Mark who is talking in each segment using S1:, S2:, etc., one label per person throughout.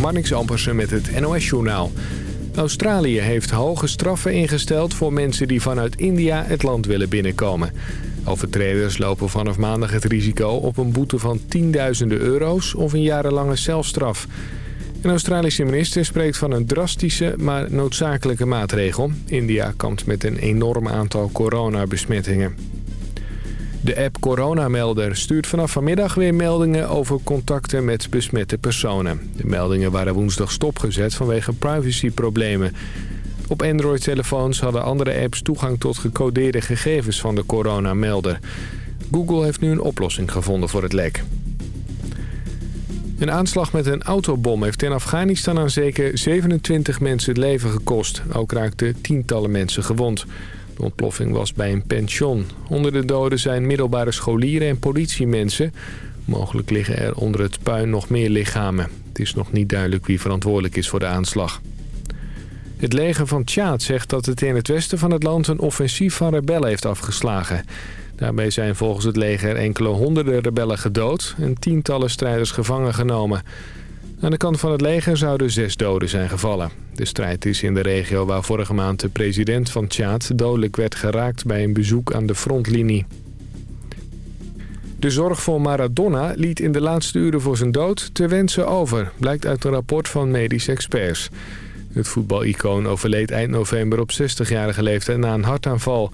S1: Marnix Ampersen met het NOS-journaal. Australië heeft hoge straffen ingesteld voor mensen die vanuit India het land willen binnenkomen. Overtreders lopen vanaf maandag het risico op een boete van tienduizenden euro's of een jarenlange celstraf. Een Australische minister spreekt van een drastische, maar noodzakelijke maatregel. India kampt met een enorm aantal coronabesmettingen. De app Coronamelder stuurt vanaf vanmiddag weer meldingen over contacten met besmette personen. De meldingen waren woensdag stopgezet vanwege privacyproblemen. Op Android-telefoons hadden andere apps toegang tot gecodeerde gegevens van de coronamelder. Google heeft nu een oplossing gevonden voor het lek. Een aanslag met een autobom heeft in Afghanistan aan zeker 27 mensen het leven gekost. Ook raakten tientallen mensen gewond. De ontploffing was bij een pension. Onder de doden zijn middelbare scholieren en politiemensen. Mogelijk liggen er onder het puin nog meer lichamen. Het is nog niet duidelijk wie verantwoordelijk is voor de aanslag. Het leger van Tjaad zegt dat het in het westen van het land een offensief van rebellen heeft afgeslagen. Daarbij zijn volgens het leger enkele honderden rebellen gedood en tientallen strijders gevangen genomen. Aan de kant van het leger zouden zes doden zijn gevallen. De strijd is in de regio waar vorige maand de president van Tjaad dodelijk werd geraakt bij een bezoek aan de frontlinie. De zorg voor Maradona liet in de laatste uren voor zijn dood te wensen over, blijkt uit een rapport van medische experts. Het voetbalicoon overleed eind november op 60-jarige leeftijd na een hartaanval.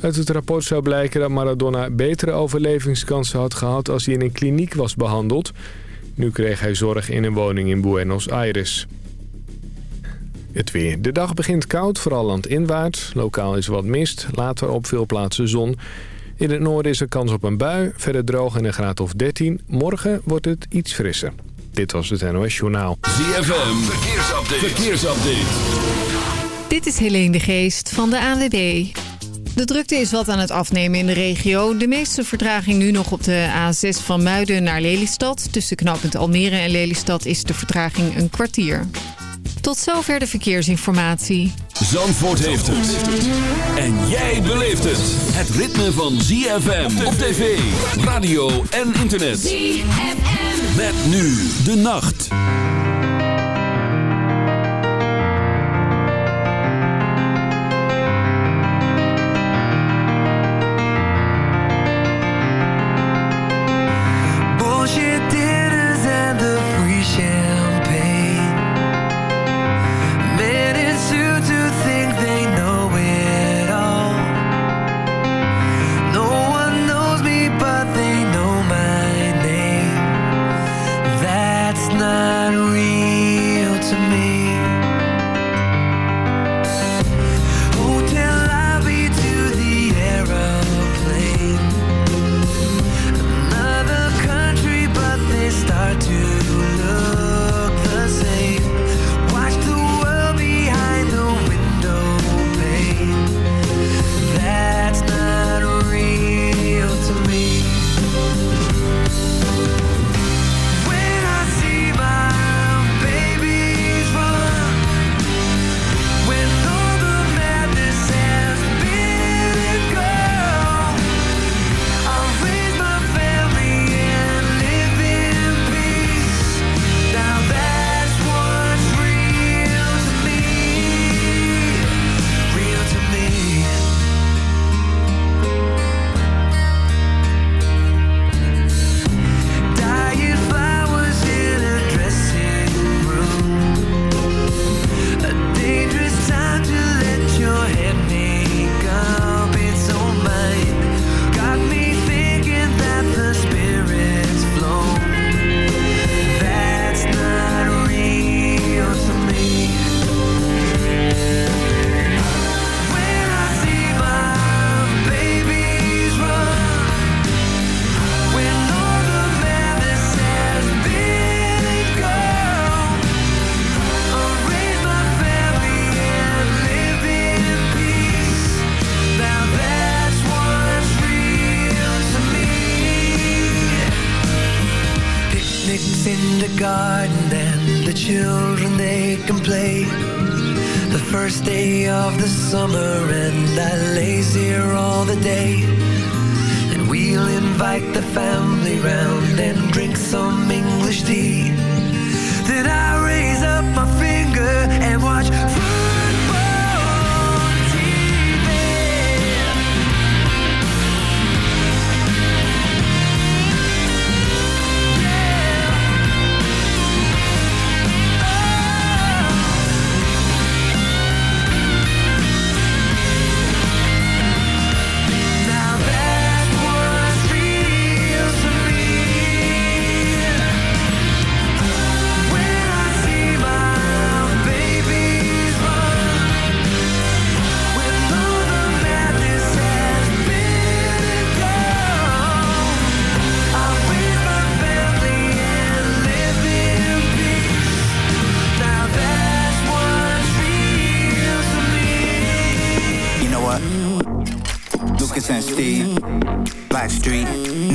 S1: Uit het rapport zou blijken dat Maradona betere overlevingskansen had gehad als hij in een kliniek was behandeld. Nu kreeg hij zorg in een woning in Buenos Aires. Het weer. De dag begint koud, vooral landinwaarts. Lokaal is wat mist, later op veel plaatsen zon. In het noorden is er kans op een bui, verder droog en een graad of 13. Morgen wordt het iets frisser. Dit was het NOS Journaal.
S2: ZFM, verkeersupdate. verkeersupdate.
S3: Dit is Helene de Geest van de ANWB. De drukte is wat aan het afnemen in de regio. De meeste vertraging nu nog op de A6 van Muiden naar Lelystad. Tussen knooppunt Almere en Lelystad is de vertraging een kwartier. Tot zover de verkeersinformatie.
S2: Zandvoort heeft het. En jij beleeft het. Het ritme van ZFM op tv, radio en internet. ZFM. Met nu de nacht.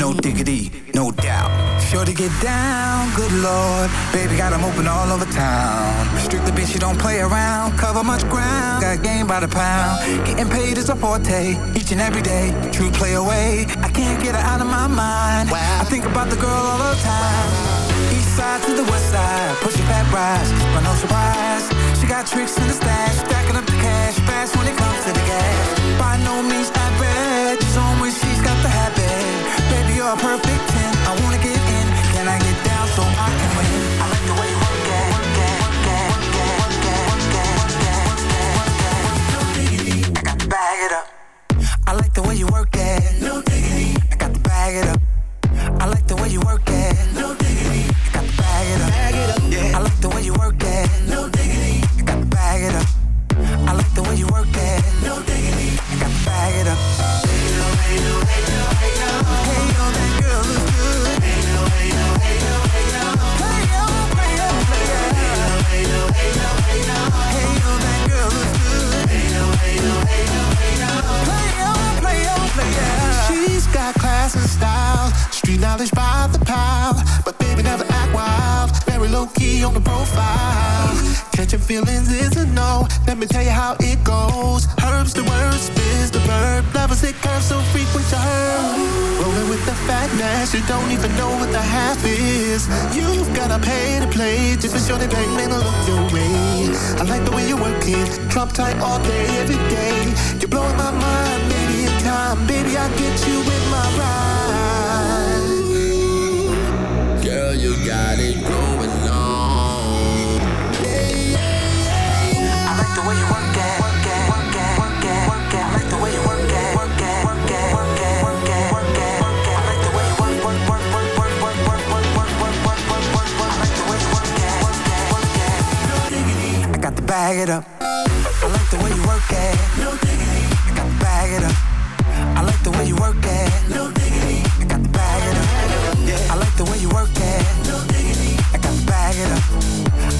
S4: No diggity, no doubt. Sure to get down, good lord. Baby got them open all over town. Strictly bitch, you don't play around. Cover much ground. Got game by the pound. Getting paid is a forte. Each and every day. True play away. I can't get her out of my mind. Wow. I think about the girl all the time. East side to the west side. Pushing fat rides. But no surprise. She got tricks in the stash. Stacking up the cash. Fast when it comes to the gas. By no means average. It's on when she's a perfect 10. I wanna get in. Can I get down so I can win? I like the way
S5: class and style, street knowledge by the pound. But baby, never act wild, very low key on the profile. Catching feelings is a no. Let me tell you how it goes. Herbs the word, spins the verb. Lovers it curves so frequent to her. Rolling with the fatness, you don't even know what the half is. You've gotta pay to play just for sure they bang man look your way. I like the way you work it, drop tight all day, every day. You're blowing my mind, time, baby I get you in my ride.
S6: Girl, you got it going on.
S4: I like the way you work it, work it, work it, work it, work it. I like the way you work it. I the bag it up. I like the way you work it. No diggity, I got to bag it up. Work it. Diggity, I got to bag it up. I like the way you work it. No diggity, I got to bag it up.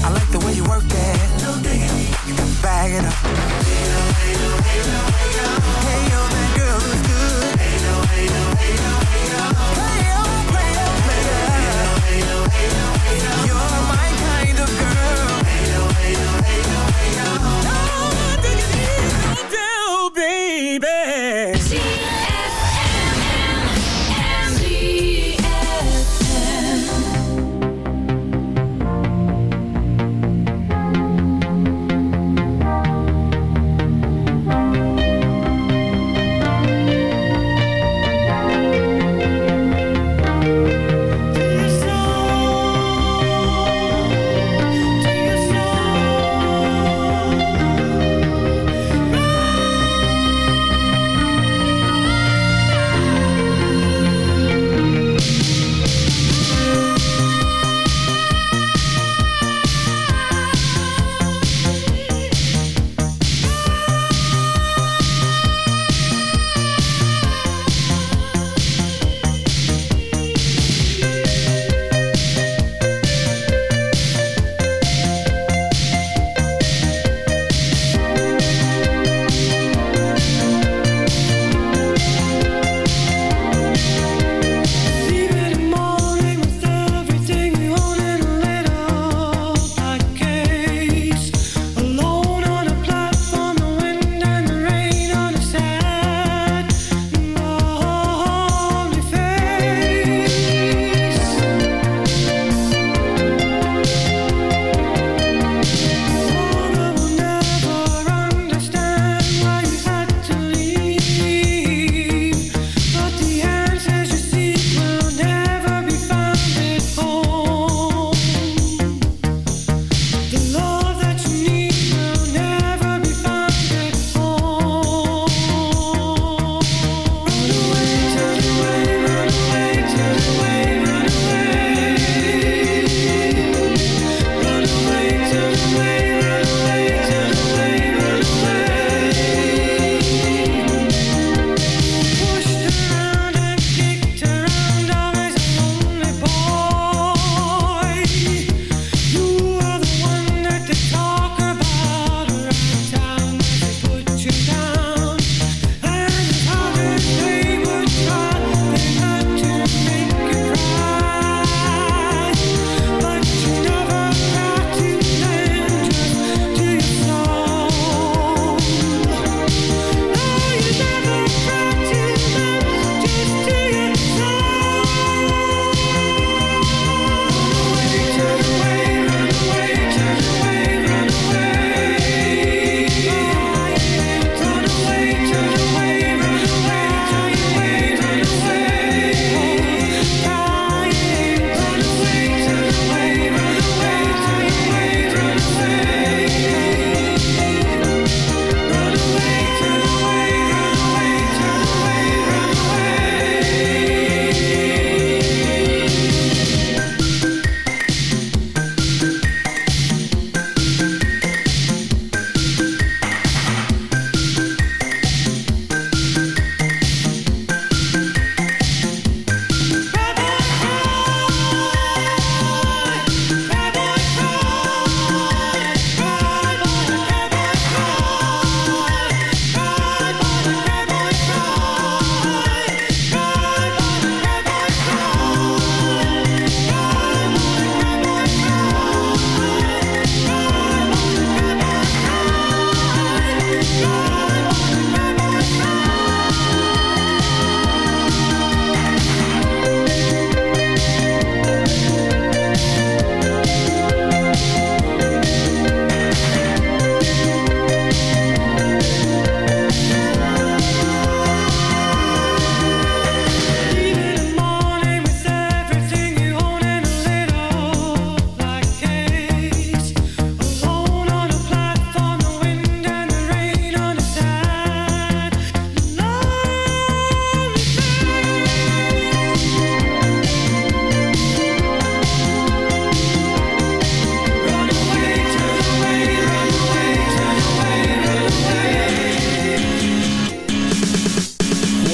S4: I like the way you work it. No diggity, I got to bag it up. Hey yo,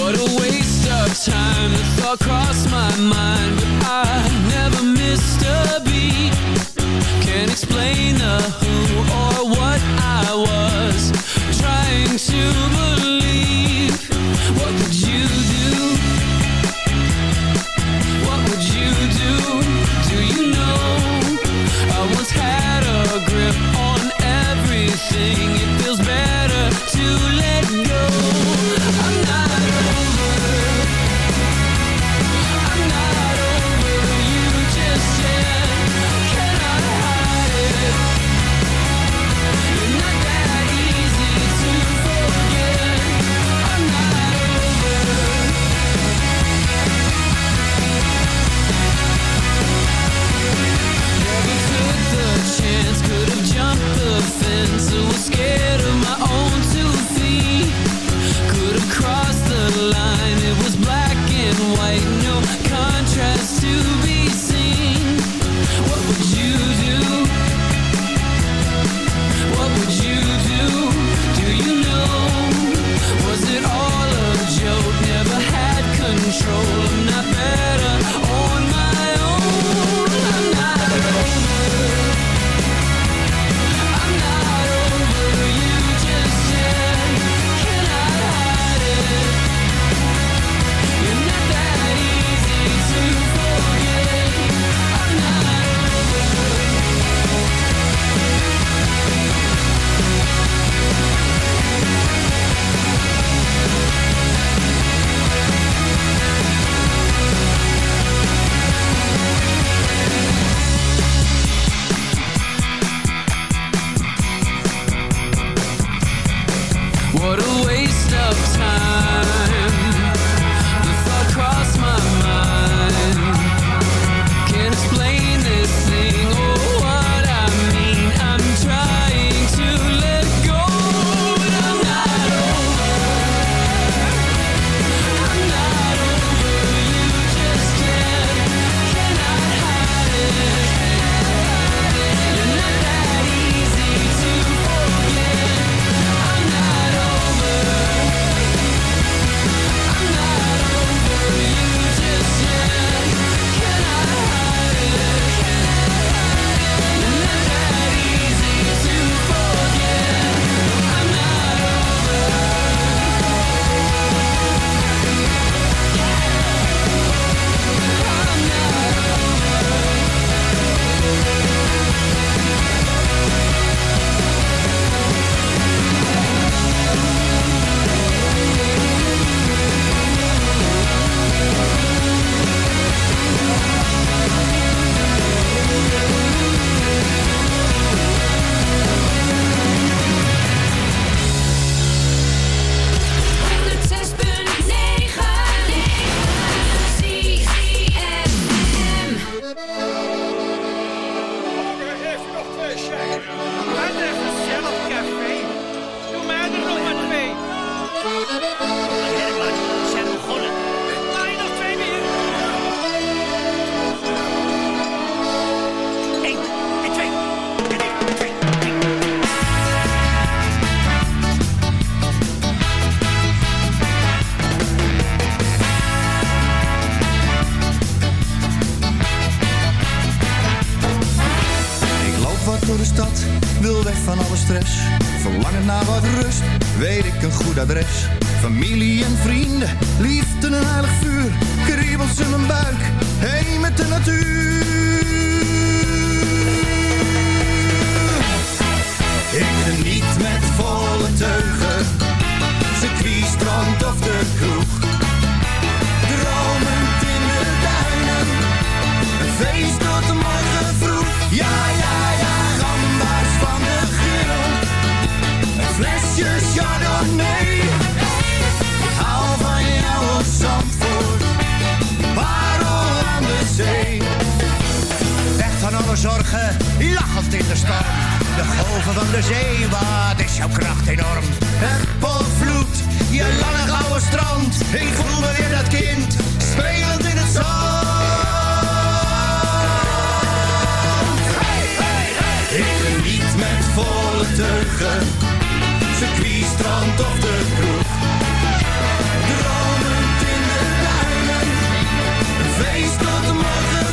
S4: What a waste of time. The thought crossed my mind But I never missed a beat. Can't explain
S7: the who or what I was Trying to believe. Verlangen naar wat rust, weet ik een goed adres. Familie en vrienden, liefde en heilig vuur. Kriebels in mijn buik, heen met de natuur. Ik geniet met volle teugen, circuit, strand of de kroeg. Dromend in de duinen, een feest tot de morgen vroeg. Ja, ja, ja, flesje chardonnay. Hou van jou op Zandvoort, parel aan de zee. Weg van alle zorgen, lachend in de storm. De golven van de zee, wat is jouw kracht enorm. Het volvloed, je lange gouden strand. Ik voel me weer dat kind, spelend in het zand. Hey, hey, hey. Ik met volle strand of de kroeg. Dromend in de duinen, een feest tot de morgen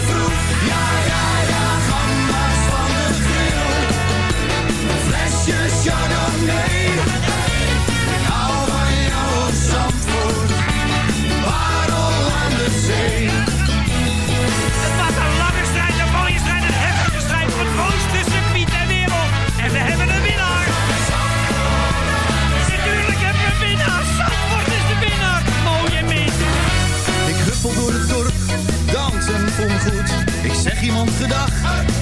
S7: voel me goed. Ik zeg iemand gedag,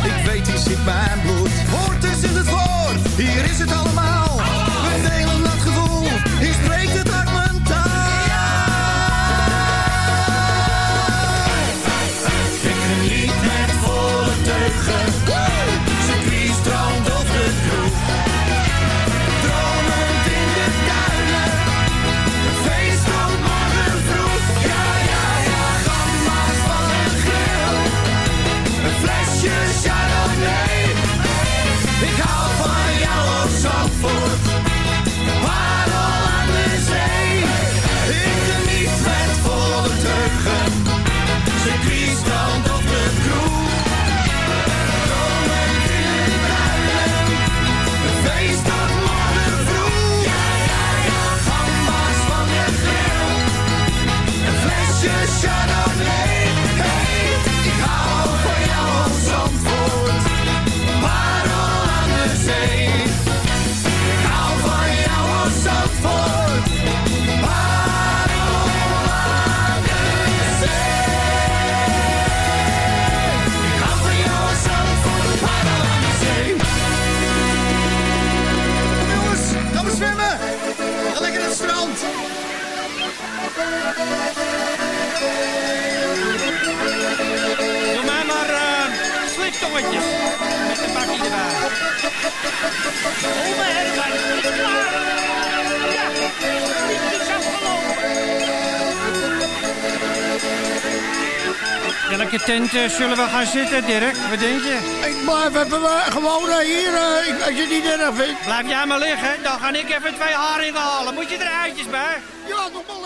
S7: ik weet hier zit mijn bloed. Hoort eens in het voor, hier is het allemaal.
S8: Sliptongetjes. Met een bakje erbij. Herman, het is klaar. Ja, het is afgelopen. Welke tent eh, zullen we gaan zitten, Dirk? Wat denk je?
S9: Ik blijf even eh, gewoon eh, hier, ik- als je het niet erg vindt.
S8: Blijf jij maar liggen, dan ga ik even twee haringen halen. Moet je er eitjes bij?
S9: Ja, nog maar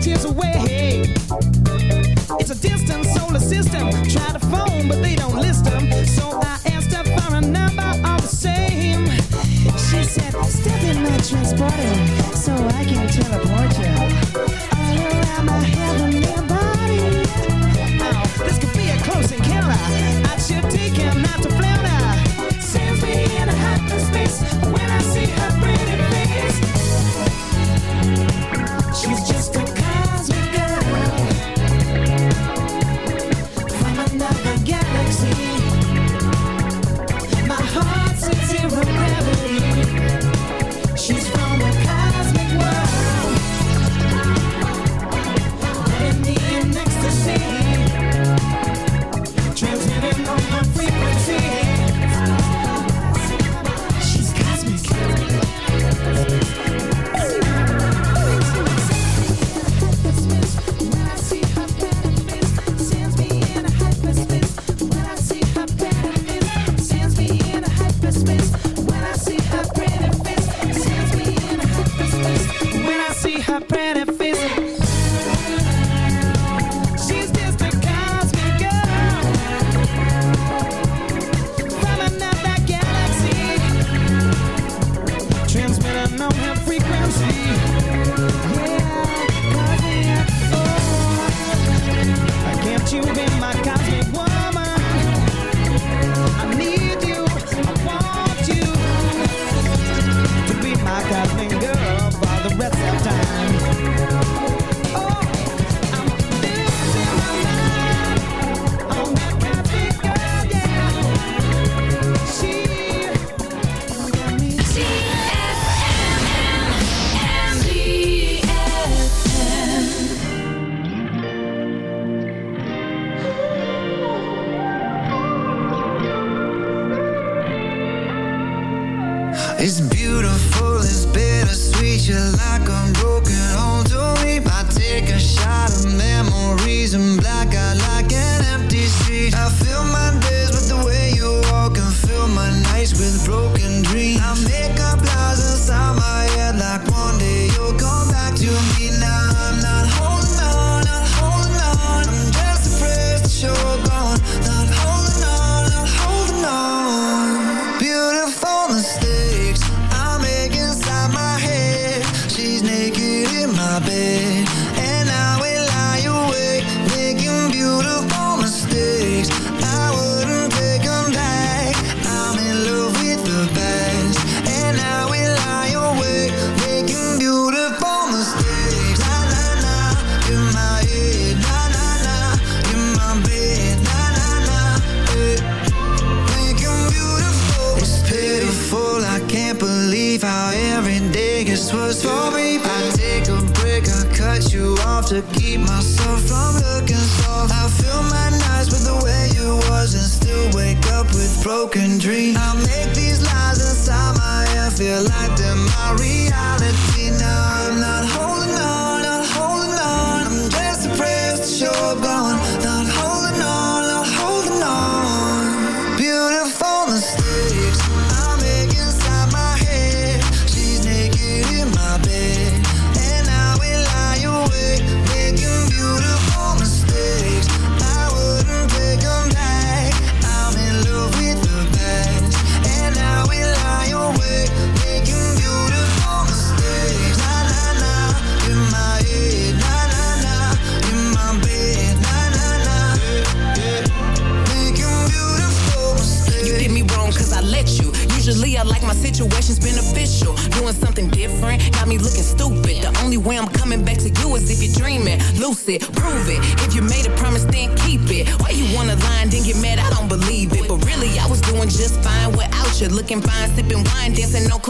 S10: tears away. It's a distant solar system. Try to phone, but they don't listen. So I asked her for a number all the same. She said, Step in my transporter so I can teleport you.